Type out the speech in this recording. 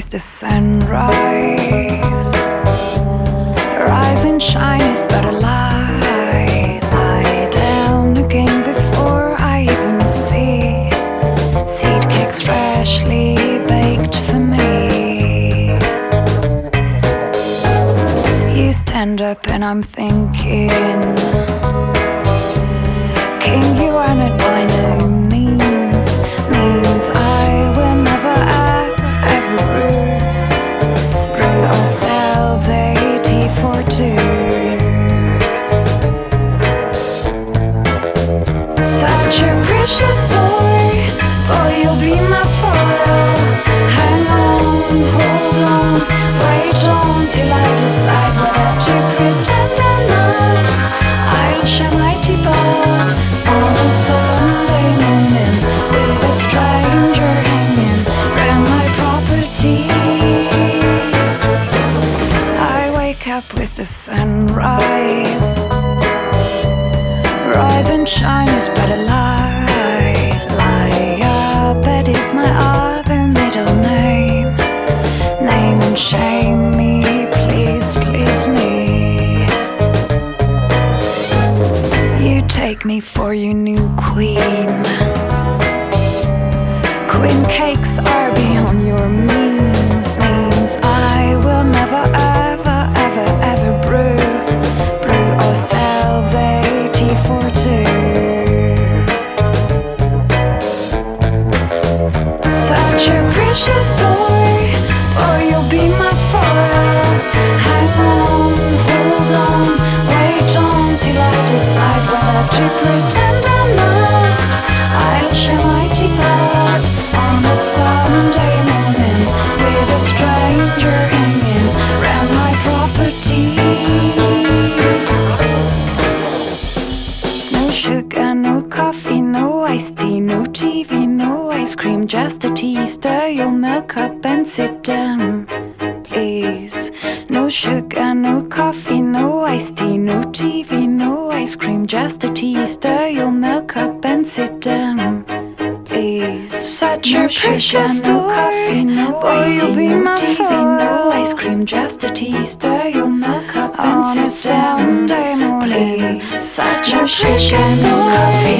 with the sunrise. Rise and shine is but a lie. Lie down again before I even see. Seed cakes freshly baked for me. You stand up and I'm thinking. King, you are Such a precious story. Boy, you'll be my foil. Hang on, hold on, wait on till I decide whether to pretend or not. I'll on a Sunday morning with a stranger hanging round my property. I wake up with the sunrise. Rise and shine take me for your new queen. Queen cakes are beyond your means. Means I will never, ever, ever, ever brew. Brew ourselves a tea for two. Such a precious no TV, no ice cream, just a tea. Stir your milk up and sit down, please. No sugar, no coffee, no iced tea, no TV, no ice cream, just a tea. Stir your milk up and sit down. Please. Such No a precious sugar, no coffee, no no iced tea, no TV, no ice cream, just a tea. Stir your milk up and On sit down, please. Such No a precious no coffee,